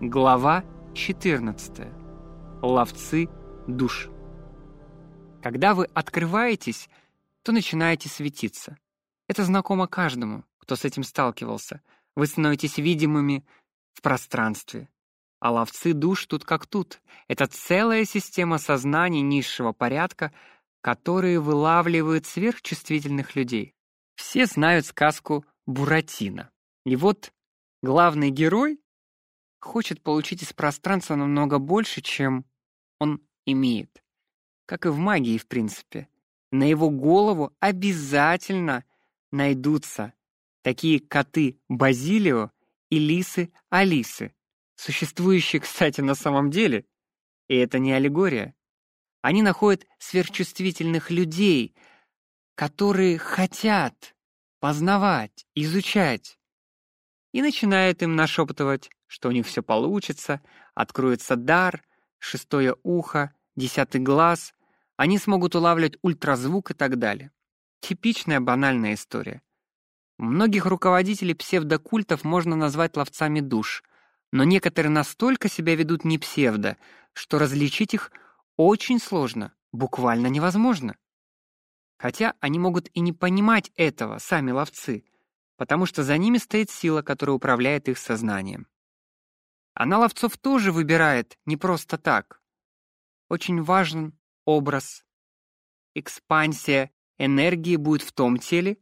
Глава 14. Ловцы душ. Когда вы открываетесь, то начинаете светиться. Это знакомо каждому, кто с этим сталкивался. Вы становитесь видимыми в пространстве. А ловцы душ тут как тут. Это целая система сознаний низшего порядка, которые вылавливают сверхчувствительных людей. Все знают сказку Буратино. И вот главный герой хочет получить из пространства намного больше, чем он имеет. Как и в магии, в принципе. На его голову обязательно найдутся такие коты Базилио и лисы Алисы, существующие, кстати, на самом деле. И это не аллегория. Они находят сверхчувствительных людей, которые хотят познавать, изучать, и начинают им нашептывать что у них все получится, откроется дар, шестое ухо, десятый глаз, они смогут улавливать ультразвук и так далее. Типичная банальная история. Многих руководителей псевдокультов можно назвать ловцами душ, но некоторые настолько себя ведут не псевдо, что различить их очень сложно, буквально невозможно. Хотя они могут и не понимать этого, сами ловцы, потому что за ними стоит сила, которая управляет их сознанием. Она ловцов тоже выбирает не просто так. Очень важен образ. Экспансия энергии будет в том теле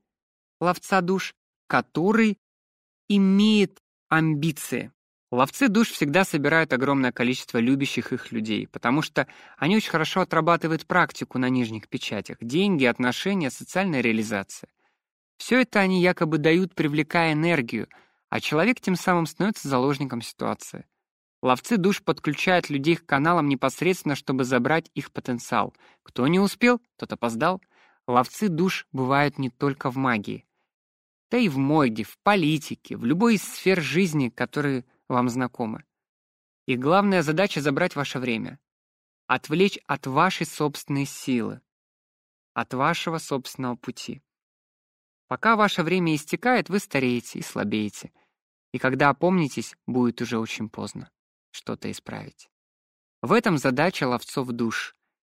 ловца душ, который имеет амбиции. Ловцы душ всегда собирают огромное количество любящих их людей, потому что они очень хорошо отрабатывают практику на нижних печатях: деньги, отношения, социальная реализация. Все это они якобы дают, привлекая энергию, а человек тем самым становится заложником ситуации. Ловцы душ подключают людей к каналам непосредственно, чтобы забрать их потенциал. Кто не успел, тот опоздал. Ловцы душ бывают не только в магии. Да и в моде, в политике, в любой из сфер жизни, которые вам знакомы. Их главная задача — забрать ваше время. Отвлечь от вашей собственной силы. От вашего собственного пути. Пока ваше время истекает, вы стареете и слабеете. И когда опомнитесь, будет уже очень поздно что-то исправить. В этом задача ловцов душ.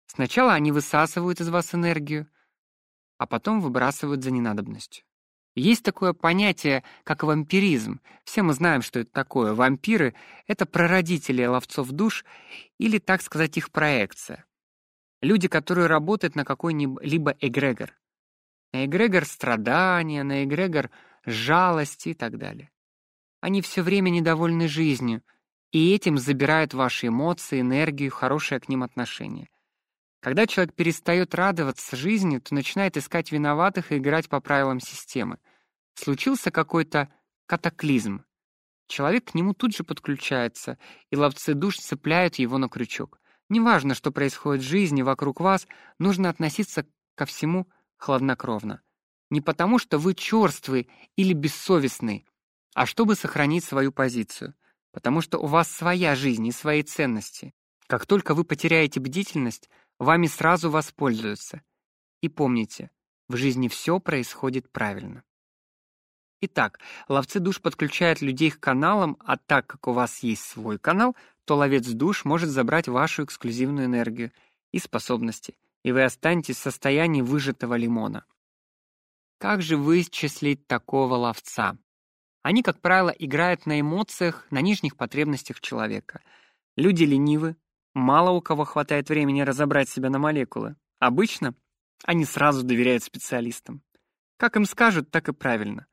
Сначала они высасывают из вас энергию, а потом выбрасывают за ненадобностью. Есть такое понятие, как вампиризм. Все мы знаем, что это такое. Вампиры — это прародители ловцов душ или, так сказать, их проекция. Люди, которые работают на какой-либо эгрегор. На эгрегор страдания, на эгрегор жалости и так далее. Они все время недовольны жизнью, и этим забирают ваши эмоции, энергию, хорошее к ним отношение. Когда человек перестает радоваться жизни, то начинает искать виноватых и играть по правилам системы. Случился какой-то катаклизм. Человек к нему тут же подключается, и ловцы душ цепляют его на крючок. Неважно, что происходит в жизни вокруг вас, нужно относиться ко всему хладнокровно. Не потому, что вы черствый или бессовестный, а чтобы сохранить свою позицию — потому что у вас своя жизнь и свои ценности. Как только вы потеряете бдительность, вами сразу воспользуются. И помните, в жизни все происходит правильно. Итак, ловцы душ подключают людей к каналам, а так как у вас есть свой канал, то ловец душ может забрать вашу эксклюзивную энергию и способности, и вы останетесь в состоянии выжатого лимона. Как же вычислить такого ловца? Они, как правило, играют на эмоциях, на нижних потребностях человека. Люди ленивы, мало у кого хватает времени разобрать себя на молекулы. Обычно они сразу доверяют специалистам. Как им скажут, так и правильно.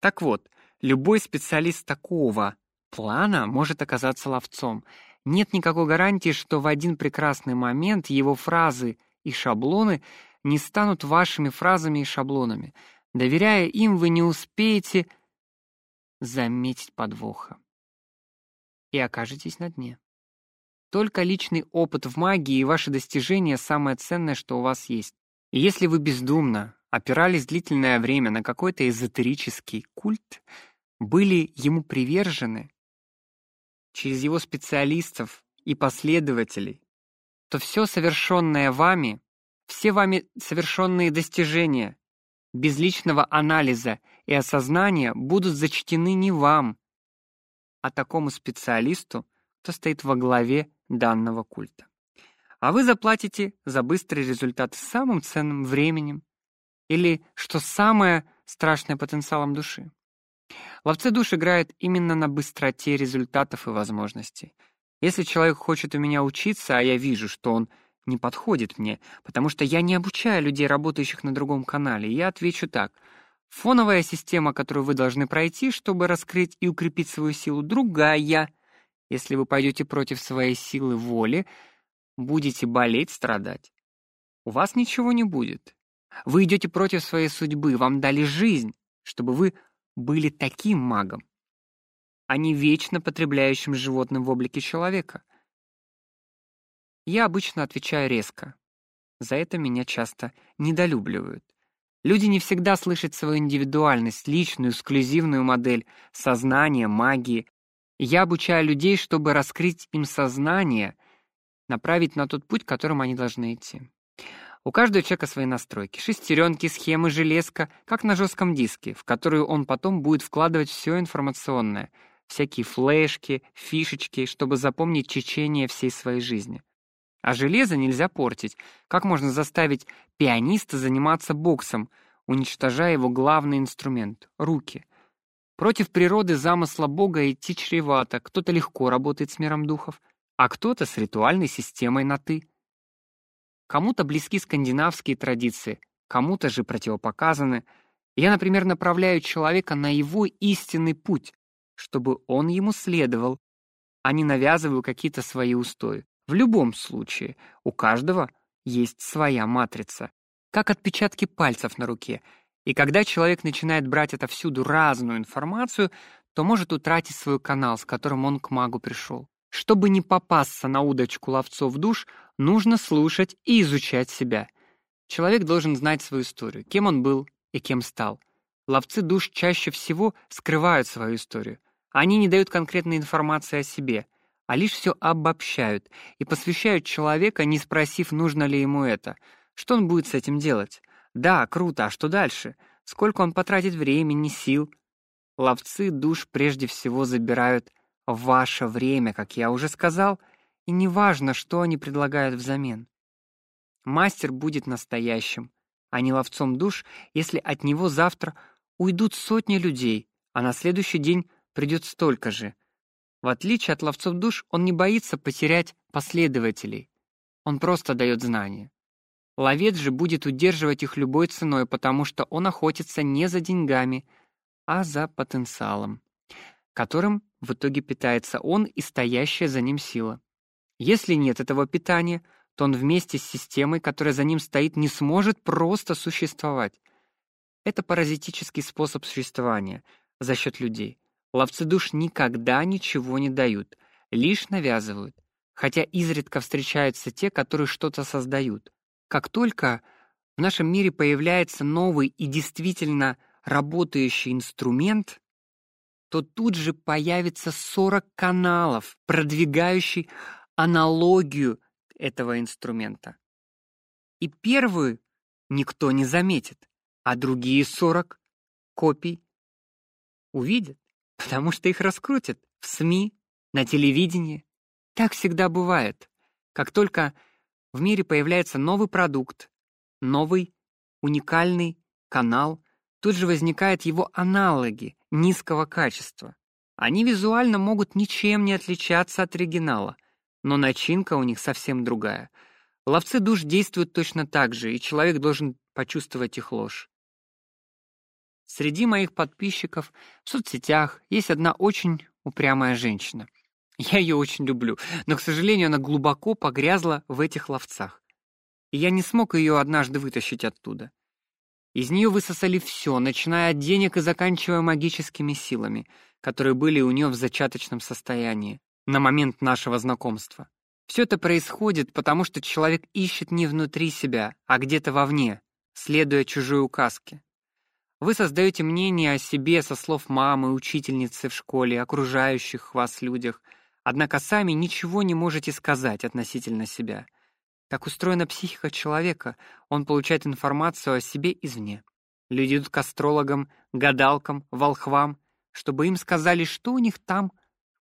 Так вот, любой специалист такого плана может оказаться ловцом. Нет никакой гарантии, что в один прекрасный момент его фразы и шаблоны не станут вашими фразами и шаблонами. Доверяя им, вы не успеете заметить подвоха. И окажетесь на дне. Только личный опыт в магии и ваши достижения самое ценное, что у вас есть. И если вы бездумно опирались длительное время на какой-то эзотерический культ, были ему привержены через его специалистов и последователей, то все совершенное вами, все вами совершенные достижения без личного анализа и осознания будут зачтены не вам, а такому специалисту, кто стоит во главе данного культа. А вы заплатите за быстрый результат самым ценным временем или, что самое страшное, потенциалом души. Ловцы душ играют именно на быстроте результатов и возможностей. Если человек хочет у меня учиться, а я вижу, что он не подходит мне, потому что я не обучаю людей, работающих на другом канале, я отвечу так: фоновая система, которую вы должны пройти, чтобы раскрыть и укрепить свою силу, другая. Если вы пойдете против своей силы воли, будете болеть, страдать. У вас ничего не будет. Вы идете против своей судьбы, вам дали жизнь, чтобы вы были таким магом, а не вечно потребляющим животным в облике человека. Я обычно отвечаю резко. За это меня часто недолюбливают. Люди не всегда слышат свою индивидуальность, личную, эксклюзивную модель сознания, магии. Я обучаю людей, чтобы раскрыть им сознание, направить на тот путь, которым они должны идти. У каждого человека свои настройки, шестеренки, схемы, железка, как на жестком диске, в которую он потом будет вкладывать все информационное, всякие флешки, фишечки, чтобы запомнить течение всей своей жизни. А железо нельзя портить. Как можно заставить пианиста заниматься боксом, уничтожая его главный инструмент руки? Против природы замысла Бога идти чревато. Кто-то легко работает с миром духов, а кто-то с ритуальной системой на ты. Кому-то близки скандинавские традиции, кому-то же противопоказаны. Я, например, направляю человека на его истинный путь, чтобы он ему следовал, а не навязываю какие-то свои устои. В любом случае, у каждого есть своя матрица, как отпечатки пальцев на руке. И когда человек начинает брать отовсюду разную информацию, то может утратить свой канал, с которым он к магу пришел. Чтобы не попасться на удочку ловцов душ, нужно слушать и изучать себя. Человек должен знать свою историю, кем он был и кем стал. Ловцы душ чаще всего скрывают свою историю. Они не дают конкретной информации о себе, а лишь все обобщают и посвящают человека, не спросив, нужно ли ему это. Что он будет с этим делать? Да, круто, а что дальше? Сколько он потратит времени, сил? Ловцы душ прежде всего забирают ваше время, как я уже сказал, и неважно, что они предлагают взамен. Мастер будет настоящим, а не ловцом душ, если от него завтра уйдут сотни людей, а на следующий день придет столько же. В отличие от ловцов душ, он не боится потерять последователей. Он просто дает знания. Ловец же будет удерживать их любой ценой, потому что он охотится не за деньгами, а за потенциалом, которым в итоге питается он и стоящая за ним сила. Если нет этого питания, то он вместе с системой, которая за ним стоит, не сможет просто существовать. Это паразитический способ существования за счет людей. Ловцы душ никогда ничего не дают, лишь навязывают. Хотя изредка встречаются те, которые что-то создают. Как только в нашем мире появляется новый и действительно работающий инструмент, то тут же появится 40 каналов, продвигающих аналогию этого инструмента. И первую никто не заметит, а другие 40 копий увидят, потому что их раскрутят в СМИ, на телевидении. Так всегда бывает. Как только в мире появляется новый продукт, новый уникальный канал, тут же возникают его аналоги низкого качества. Они визуально могут ничем не отличаться от оригинала, но начинка у них совсем другая. Ловцы душ действуют точно так же, и человек должен почувствовать их ложь. Среди моих подписчиков в соцсетях есть одна очень упрямая женщина. Я ее очень люблю, но, к сожалению, она глубоко погрязла в этих ловцах. И я не смог ее однажды вытащить оттуда. Из нее высосали все, начиная от денег и заканчивая магическими силами, которые были у нее в зачаточном состоянии на момент нашего знакомства. Все это происходит, потому что человек ищет не внутри себя, а где-то вовне, следуя чужой указке. Вы создаете мнение о себе со слов мамы, учительницы в школе, окружающих вас людях, однако сами ничего не можете сказать относительно себя — так устроена психика человека, он получает информацию о себе извне. Люди идут к астрологам, гадалкам, волхвам, чтобы им сказали, что у них там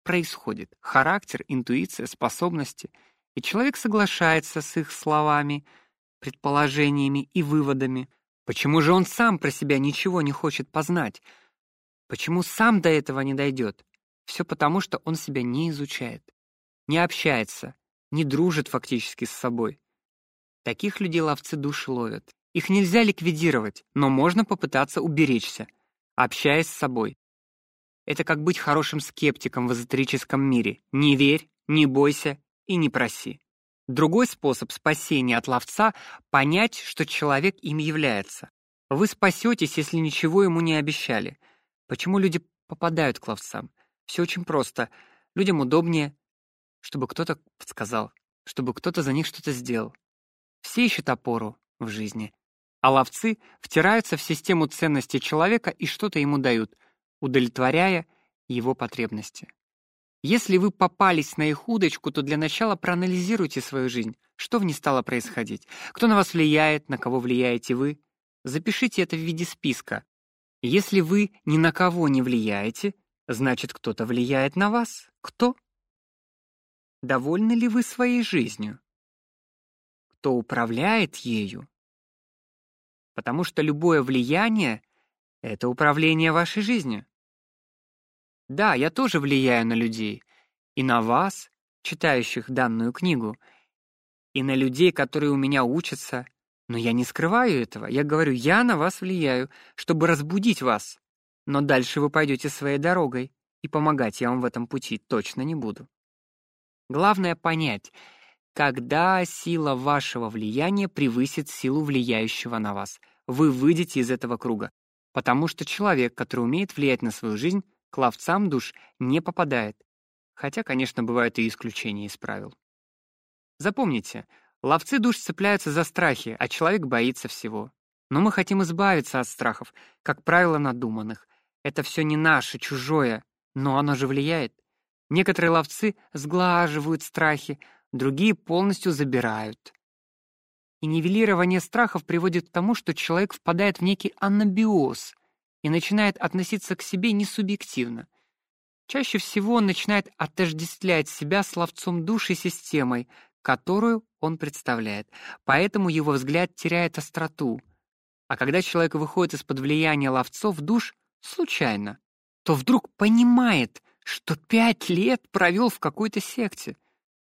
происходит: характер, интуиция, способности. И человек соглашается с их словами, предположениями и выводами. Почему же он сам про себя ничего не хочет познать? Почему сам до этого не дойдет? Все потому, что он себя не изучает, не общается, не дружит фактически с собой. Таких людей ловцы души ловят. Их нельзя ликвидировать, но можно попытаться уберечься, общаясь с собой. Это как быть хорошим скептиком в эзотерическом мире. Не верь, не бойся и не проси. Другой способ спасения от ловца — понять, что человек им является. Вы спасетесь, если ничего ему не обещали. Почему люди попадают к ловцам? Все очень просто. Людям удобнее, чтобы кто-то подсказал, чтобы кто-то за них что-то сделал. Все ищут опору в жизни. А ловцы втираются в систему ценностей человека и что-то ему дают, удовлетворяя его потребности. Если вы попались на их удочку, то для начала проанализируйте свою жизнь. Что в ней стало происходить? Кто на вас влияет, на кого влияете вы? Запишите это в виде списка. Если вы ни на кого не влияете, значит, кто-то влияет на вас. Кто? Довольны ли вы своей жизнью? Кто управляет ею? Потому что любое влияние — это управление вашей жизнью. Да, я тоже влияю на людей. И на вас, читающих данную книгу, и на людей, которые у меня учатся. Но я не скрываю этого. Я говорю, я на вас влияю, чтобы разбудить вас. Но дальше вы пойдете своей дорогой, и помогать я вам в этом пути точно не буду. Главное понять, когда сила вашего влияния превысит силу влияющего на вас. Вы выйдете из этого круга, потому что человек, который умеет влиять на свою жизнь, к ловцам душ не попадает. Хотя, конечно, бывают и исключения из правил. Запомните, ловцы душ цепляются за страхи, а человек боится всего. Но мы хотим избавиться от страхов, как правило, надуманных. Это все не наше, чужое, но оно же влияет. Некоторые ловцы сглаживают страхи, другие полностью забирают. И нивелирование страхов приводит к тому, что человек впадает в некий анабиоз и начинает относиться к себе несубъективно. Чаще всего он начинает отождествлять себя с ловцом души системой, которую он представляет. Поэтому его взгляд теряет остроту. А когда человек выходит из-под влияния ловцов душ случайно, то вдруг понимает, что пять лет провел в какой-то секте,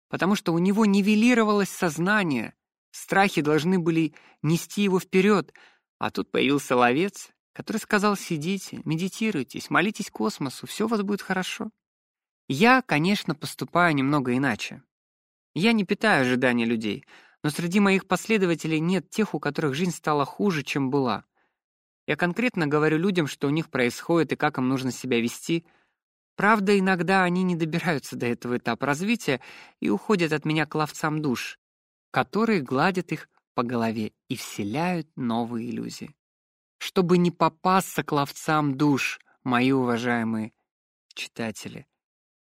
потому что у него нивелировалось сознание, страхи должны были нести его вперед, а тут появился ловец, который сказал «сидите, медитируйте, молитесь космосу, все у вас будет хорошо». Я, конечно, поступаю немного иначе. Я не питаю ожидания людей, но среди моих последователей нет тех, у которых жизнь стала хуже, чем была. Я конкретно говорю людям, что у них происходит и как им нужно себя вести — Правда, иногда они не добираются до этого этапа развития и уходят от меня к ловцам душ, которые гладят их по голове и вселяют новые иллюзии. Чтобы не попасться к ловцам душ, мои уважаемые читатели,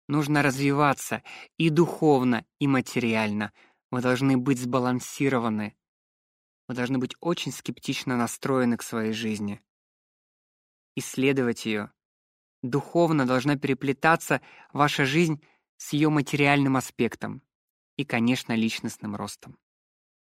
нужно развиваться и духовно, и материально. Мы должны быть сбалансированы. Мы должны быть очень скептично настроены к своей жизни. Исследовать ее, Духовно должна переплетаться ваша жизнь с ее материальным аспектом и, конечно, личностным ростом.